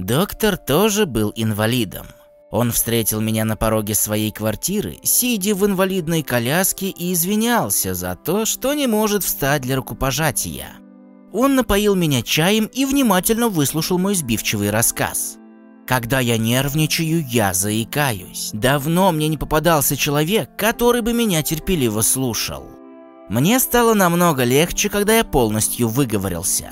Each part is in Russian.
Доктор тоже был инвалидом. Он встретил меня на пороге своей квартиры, сидя в инвалидной коляске и извинялся за то, что не может встать для рукопожатия. Он напоил меня чаем и внимательно выслушал мой сбивчивый рассказ. Когда я нервничаю, я заикаюсь. Давно мне не попадался человек, который бы меня терпеливо слушал. Мне стало намного легче, когда я полностью выговорился.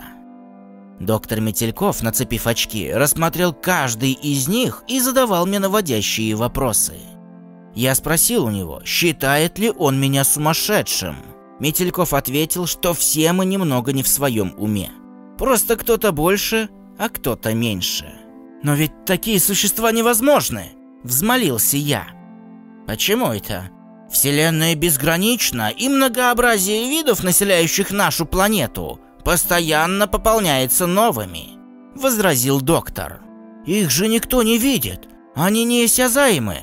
Доктор Метельков, нацепив очки, рассмотрел каждый из них и задавал мне наводящие вопросы. Я спросил у него, считает ли он меня сумасшедшим. Метельков ответил, что все мы немного не в своем уме. Просто кто-то больше, а кто-то меньше. «Но ведь такие существа невозможны!» – взмолился я. «Почему это?» «Вселенная безгранична, и многообразие видов, населяющих нашу планету, постоянно пополняется новыми», – возразил доктор. «Их же никто не видит, они неосязаемы.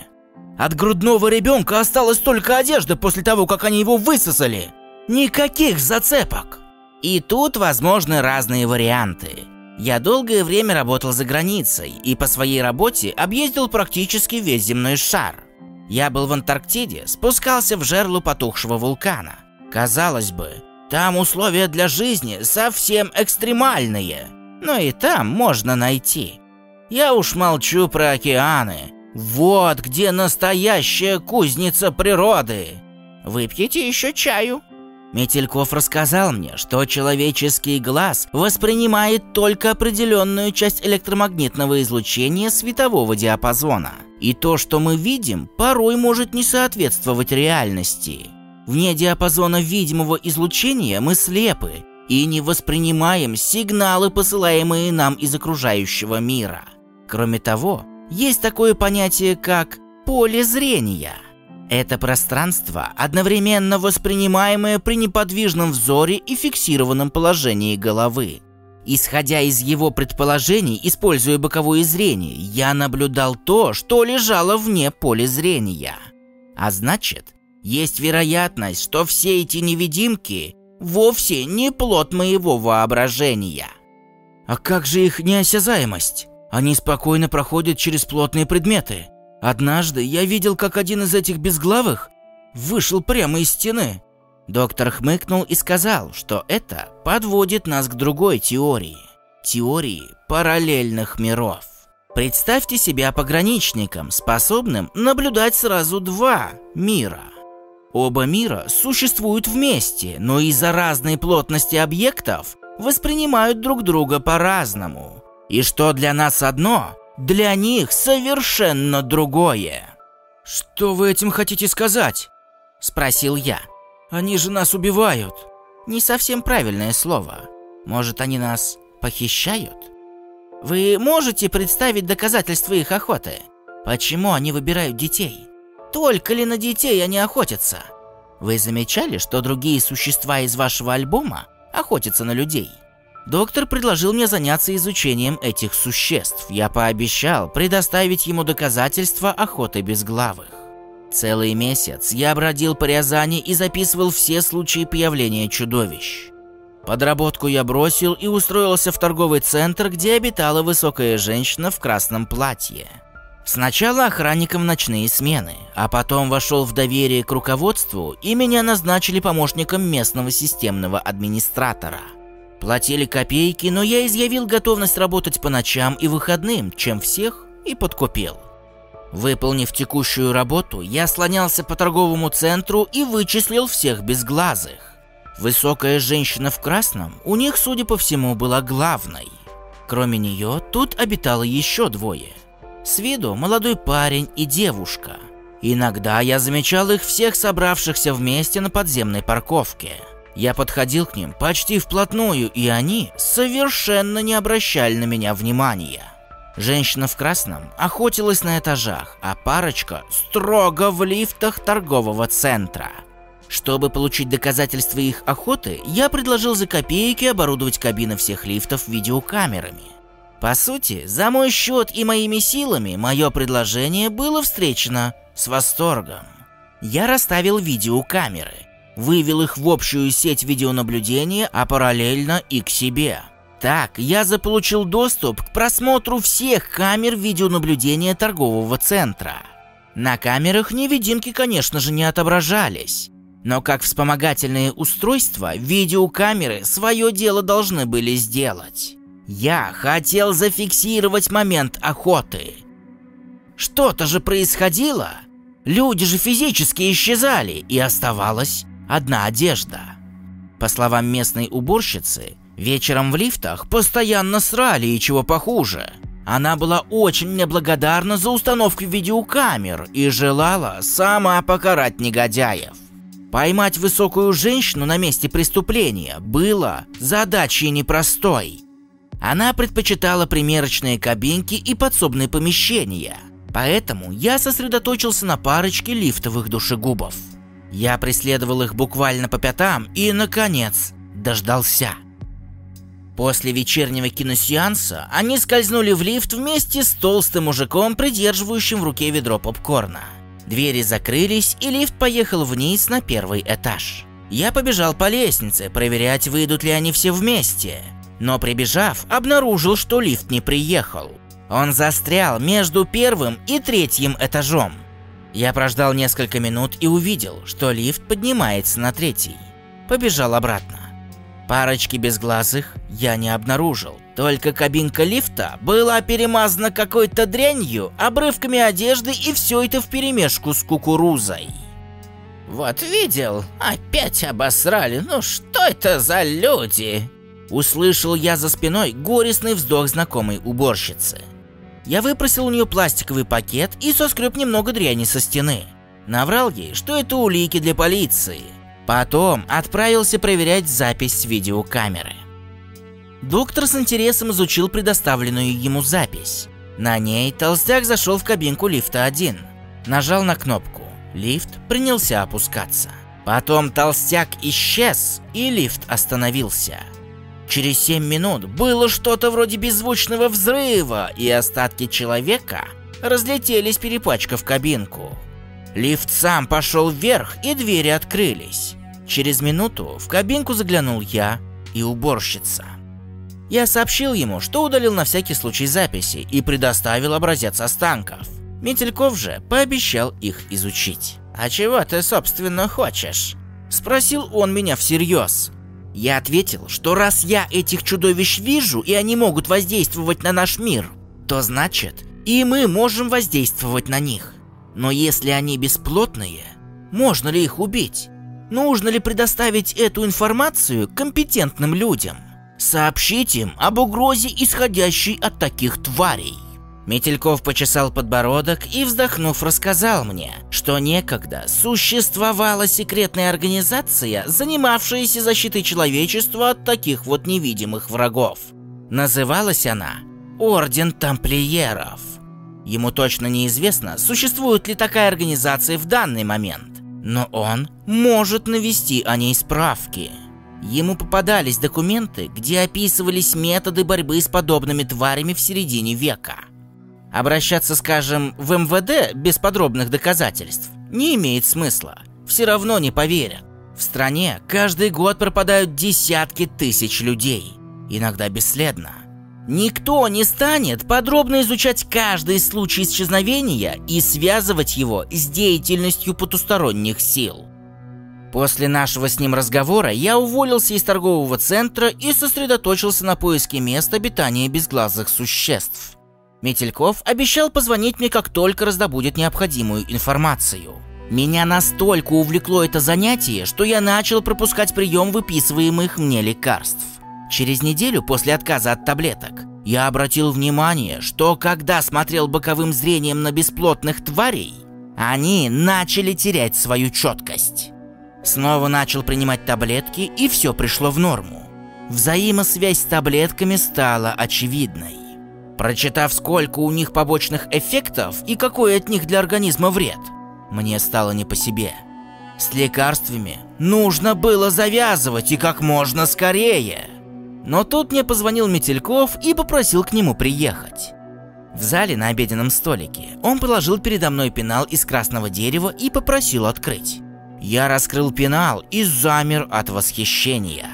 От грудного ребенка осталась только одежда после того, как они его высосали. Никаких зацепок!» И тут возможны разные варианты. Я долгое время работал за границей и по своей работе объездил практически весь земной шар. Я был в Антарктиде, спускался в жерло потухшего вулкана. Казалось бы, там условия для жизни совсем экстремальные, но и там можно найти. Я уж молчу про океаны. Вот где настоящая кузница природы. Выпьете еще чаю? Метельков рассказал мне, что человеческий глаз воспринимает только определенную часть электромагнитного излучения светового диапазона. И то, что мы видим, порой может не соответствовать реальности. Вне диапазона видимого излучения мы слепы и не воспринимаем сигналы, посылаемые нам из окружающего мира. Кроме того, есть такое понятие, как поле зрения – это пространство, одновременно воспринимаемое при неподвижном взоре и фиксированном положении головы. Исходя из его предположений, используя боковое зрение, я наблюдал то, что лежало вне поля зрения. А значит, есть вероятность, что все эти невидимки вовсе не плод моего воображения. А как же их неосязаемость? Они спокойно проходят через плотные предметы. Однажды я видел, как один из этих безглавых вышел прямо из стены. Доктор хмыкнул и сказал, что это подводит нас к другой теории. Теории параллельных миров. Представьте себя пограничником, способным наблюдать сразу два мира. Оба мира существуют вместе, но из-за разной плотности объектов воспринимают друг друга по-разному. И что для нас одно, для них совершенно другое. «Что вы этим хотите сказать?» – спросил я. «Они же нас убивают». Не совсем правильное слово. Может, они нас похищают? Вы можете представить доказательства их охоты? Почему они выбирают детей? Только ли на детей они охотятся? Вы замечали, что другие существа из вашего альбома охотятся на людей? Доктор предложил мне заняться изучением этих существ. Я пообещал предоставить ему доказательства охоты безглавых. Целый месяц я бродил по Рязани и записывал все случаи появления чудовищ. Подработку я бросил и устроился в торговый центр, где обитала высокая женщина в красном платье. Сначала охранником ночные смены, а потом вошел в доверие к руководству и меня назначили помощником местного системного администратора – Платили копейки, но я изъявил готовность работать по ночам и выходным, чем всех и подкупил. Выполнив текущую работу, я слонялся по торговому центру и вычислил всех безглазых. Высокая женщина в красном у них, судя по всему, была главной. Кроме нее, тут обитало еще двое. С виду молодой парень и девушка. Иногда я замечал их всех собравшихся вместе на подземной парковке – я подходил к ним почти вплотную, и они совершенно не обращали на меня внимания. Женщина в красном охотилась на этажах, а парочка строго в лифтах торгового центра. Чтобы получить доказательства их охоты, я предложил за копейки оборудовать кабины всех лифтов видеокамерами. По сути, за мой счет и моими силами мое предложение было встречено с восторгом. Я расставил видеокамеры – вывел их в общую сеть видеонаблюдения, а параллельно и к себе. Так я заполучил доступ к просмотру всех камер видеонаблюдения торгового центра. На камерах невидимки, конечно же, не отображались. Но как вспомогательные устройства, видеокамеры свое дело должны были сделать. Я хотел зафиксировать момент охоты. Что-то же происходило. Люди же физически исчезали, и оставалась одна одежда. По словам местной уборщицы, вечером в лифтах постоянно срали и чего похуже. Она была очень неблагодарна за установку видеокамер и желала сама покарать негодяев. Поймать высокую женщину на месте преступления было задачей непростой. Она предпочитала примерочные кабинки и подсобные помещения, поэтому я сосредоточился на парочке лифтовых душегубов. Я преследовал их буквально по пятам и, наконец, дождался. После вечернего киносеанса они скользнули в лифт вместе с толстым мужиком, придерживающим в руке ведро попкорна. Двери закрылись, и лифт поехал вниз на первый этаж. Я побежал по лестнице, проверять, выйдут ли они все вместе. Но прибежав, обнаружил, что лифт не приехал. Он застрял между первым и третьим этажом. Я прождал несколько минут и увидел, что лифт поднимается на третий. Побежал обратно. Парочки безглазых я не обнаружил. Только кабинка лифта была перемазана какой-то дрянью, обрывками одежды и все это вперемешку с кукурузой. Вот видел, опять обосрали, ну что это за люди? Услышал я за спиной горестный вздох знакомой уборщицы. Я выпросил у нее пластиковый пакет и соскреб немного дряни со стены. Наврал ей, что это улики для полиции. Потом отправился проверять запись с видеокамеры. Доктор с интересом изучил предоставленную ему запись. На ней толстяк зашел в кабинку лифта 1. Нажал на кнопку. Лифт принялся опускаться. Потом толстяк исчез, и лифт остановился. Через 7 минут было что-то вроде беззвучного взрыва, и остатки человека разлетелись, перепачкав кабинку. Лифт сам пошел вверх, и двери открылись. Через минуту в кабинку заглянул я и уборщица. Я сообщил ему, что удалил на всякий случай записи и предоставил образец останков. Метельков же пообещал их изучить. «А чего ты, собственно, хочешь?» Спросил он меня всерьез. Я ответил, что раз я этих чудовищ вижу, и они могут воздействовать на наш мир, то значит, и мы можем воздействовать на них. Но если они бесплотные, можно ли их убить? Нужно ли предоставить эту информацию компетентным людям? Сообщить им об угрозе, исходящей от таких тварей. Метельков почесал подбородок и, вздохнув, рассказал мне, что некогда существовала секретная организация, занимавшаяся защитой человечества от таких вот невидимых врагов. Называлась она Орден Тамплиеров. Ему точно неизвестно, существует ли такая организация в данный момент, но он может навести о ней справки. Ему попадались документы, где описывались методы борьбы с подобными тварями в середине века – Обращаться, скажем, в МВД без подробных доказательств не имеет смысла. Все равно не поверят. В стране каждый год пропадают десятки тысяч людей, иногда бесследно. Никто не станет подробно изучать каждый случай исчезновения и связывать его с деятельностью потусторонних сил. После нашего с ним разговора я уволился из торгового центра и сосредоточился на поиске места обитания безглазых существ. Метельков обещал позвонить мне, как только раздобудет необходимую информацию. Меня настолько увлекло это занятие, что я начал пропускать прием выписываемых мне лекарств. Через неделю после отказа от таблеток я обратил внимание, что когда смотрел боковым зрением на бесплотных тварей, они начали терять свою четкость. Снова начал принимать таблетки, и все пришло в норму. Взаимосвязь с таблетками стала очевидной. Прочитав, сколько у них побочных эффектов и какой от них для организма вред, мне стало не по себе. С лекарствами нужно было завязывать и как можно скорее. Но тут мне позвонил Метельков и попросил к нему приехать. В зале на обеденном столике он положил передо мной пенал из красного дерева и попросил открыть. Я раскрыл пенал и замер от восхищения.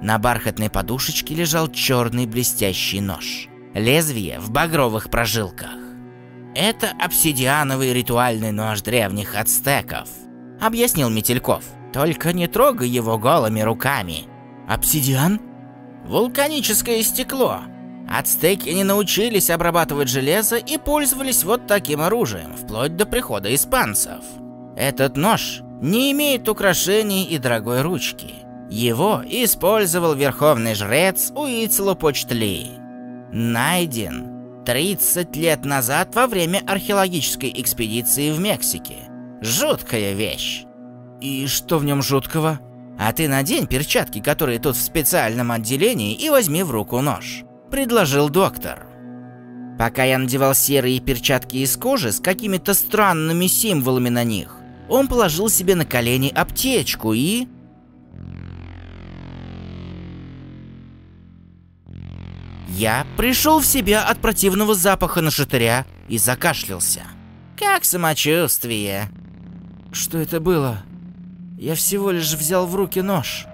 На бархатной подушечке лежал черный блестящий нож. Лезвие в багровых прожилках. «Это обсидиановый ритуальный нож древних ацтеков», — объяснил Метельков. «Только не трогай его голыми руками». «Обсидиан?» «Вулканическое стекло. Ацтеки не научились обрабатывать железо и пользовались вот таким оружием, вплоть до прихода испанцев. Этот нож не имеет украшений и дорогой ручки. Его использовал верховный жрец Уицлопочтли. Найден 30 лет назад во время археологической экспедиции в Мексике. Жуткая вещь. И что в нем жуткого? А ты надень перчатки, которые тут в специальном отделении, и возьми в руку нож. Предложил доктор. Пока я надевал серые перчатки из кожи с какими-то странными символами на них, он положил себе на колени аптечку и... Я пришел в себя от противного запаха на шатыря и закашлялся. «Как самочувствие?» «Что это было? Я всего лишь взял в руки нож».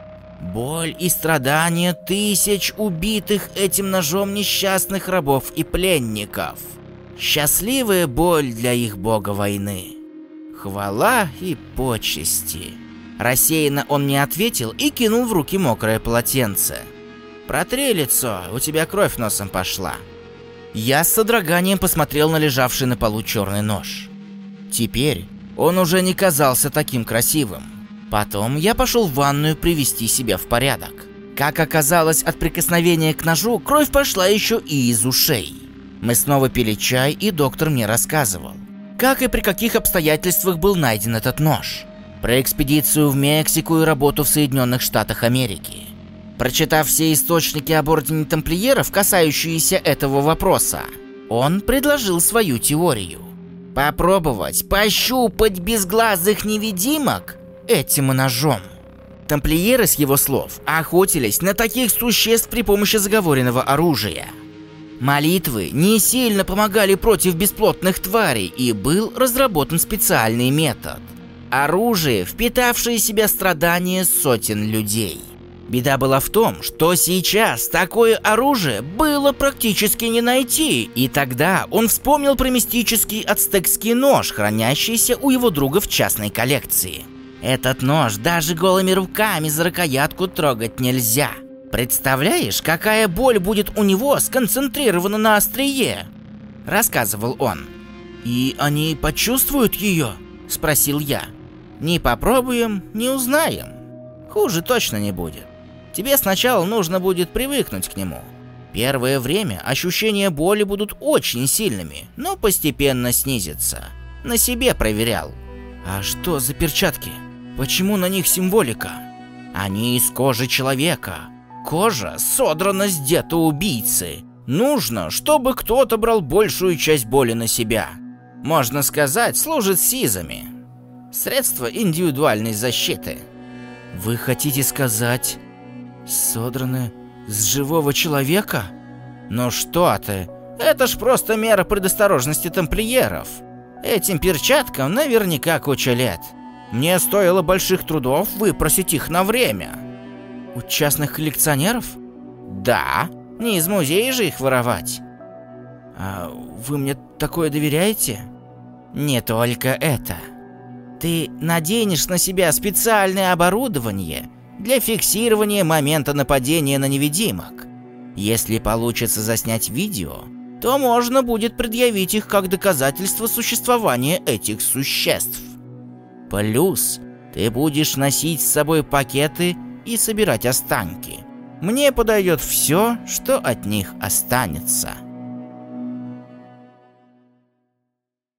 Боль и страдания тысяч убитых этим ножом несчастных рабов и пленников. Счастливая боль для их бога войны. Хвала и почести. Рассеянно он не ответил и кинул в руки мокрое полотенце. «Протри лицо, у тебя кровь носом пошла». Я с содроганием посмотрел на лежавший на полу черный нож. Теперь он уже не казался таким красивым. Потом я пошел в ванную привести себя в порядок. Как оказалось, от прикосновения к ножу кровь пошла еще и из ушей. Мы снова пили чай, и доктор мне рассказывал, как и при каких обстоятельствах был найден этот нож. Про экспедицию в Мексику и работу в Соединенных Штатах Америки. Прочитав все источники об Ордене Тамплиеров, касающиеся этого вопроса, он предложил свою теорию. Попробовать пощупать безглазых невидимок этим ножом. Тамплиеры, с его слов, охотились на таких существ при помощи заговоренного оружия. Молитвы не сильно помогали против бесплотных тварей, и был разработан специальный метод. Оружие, впитавшее в себя страдания сотен людей. Беда была в том, что сейчас такое оружие было практически не найти, и тогда он вспомнил про мистический ацтекский нож, хранящийся у его друга в частной коллекции. Этот нож даже голыми руками за рукоятку трогать нельзя. Представляешь, какая боль будет у него сконцентрирована на острие? Рассказывал он. И они почувствуют ее? Спросил я. Не попробуем, не узнаем. Хуже точно не будет. Тебе сначала нужно будет привыкнуть к нему. Первое время ощущения боли будут очень сильными, но постепенно снизятся. На себе проверял. А что за перчатки? Почему на них символика? Они из кожи человека. Кожа содрана с дета убийцы. Нужно, чтобы кто-то брал большую часть боли на себя. Можно сказать, служит сизами. Средство индивидуальной защиты. Вы хотите сказать, содраны с живого человека? Ну что ты, это ж просто мера предосторожности тамплиеров. Этим перчаткам наверняка куча лет. Мне стоило больших трудов выпросить их на время. У частных коллекционеров? Да, не из музея же их воровать. А вы мне такое доверяете? Не только это. Ты наденешь на себя специальное оборудование для фиксирования момента нападения на невидимок. Если получится заснять видео, то можно будет предъявить их как доказательство существования этих существ. Плюс ты будешь носить с собой пакеты и собирать останки. Мне подойдет все, что от них останется.